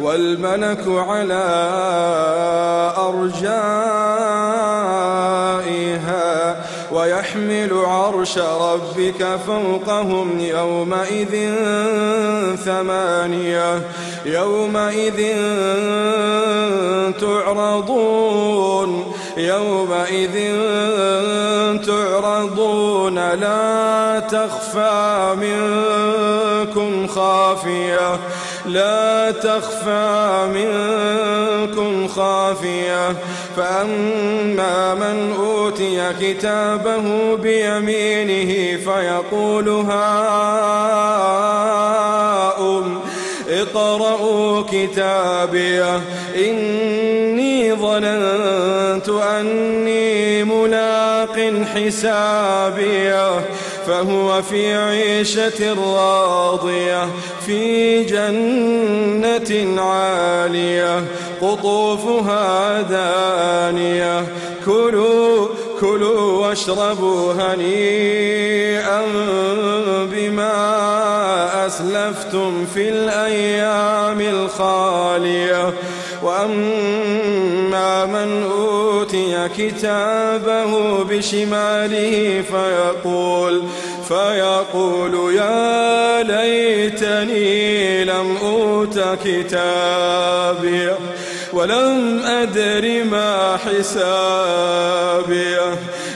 والملك على أرجائها ويحمل عرش ربك فوقهم يومئذ ثمانية يومئذ تعرضون يومئذ تعرضون لا تخفى منكم خافية. لا تخفى منكم خافية. فأما من أوتي كتابه بيمينه فيقول هاؤم اقرءوا كتابيه إني ظننت أني ملاق حسابيه فهو في عيشة راضية في جنة عالية قطوفها دانية. كلوا كلوا واشربوا هنيئا بما أسلفتم في الأيام الخالية. وأما من أوتي كتابه بشماله فيقول فيقول يا ليتني لم أوت كتابي ولم أدر ما حسابي.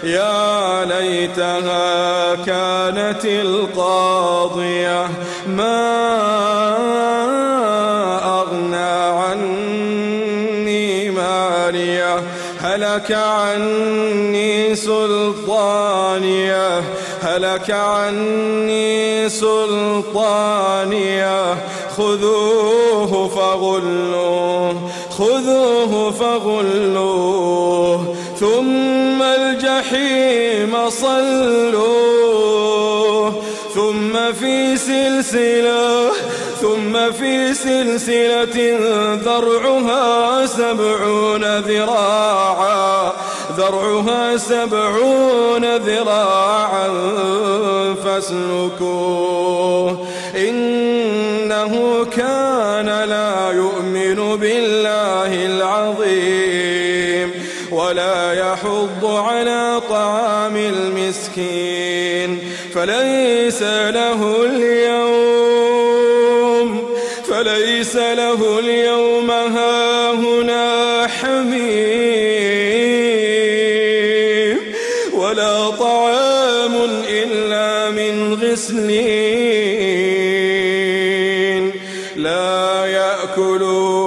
يا ليتها كانت القاضية. ما أغنى عني مالية. هلك عني سلطانية. هلك عني سلطانية. خذوه فغلوه. خذوه فغلوه ثم الجحيم صلوه ثم في سلسلة ثم في سلسلة ذرعها سبعون ذراعا ذرعها سبعون ذراعا فاسلكوه إنه كان طعام المسكين فليس له اليوم فليس له اليوم هاهنا حميم ولا طعام إلا من غسلين لا يأكلون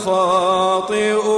الخاطئون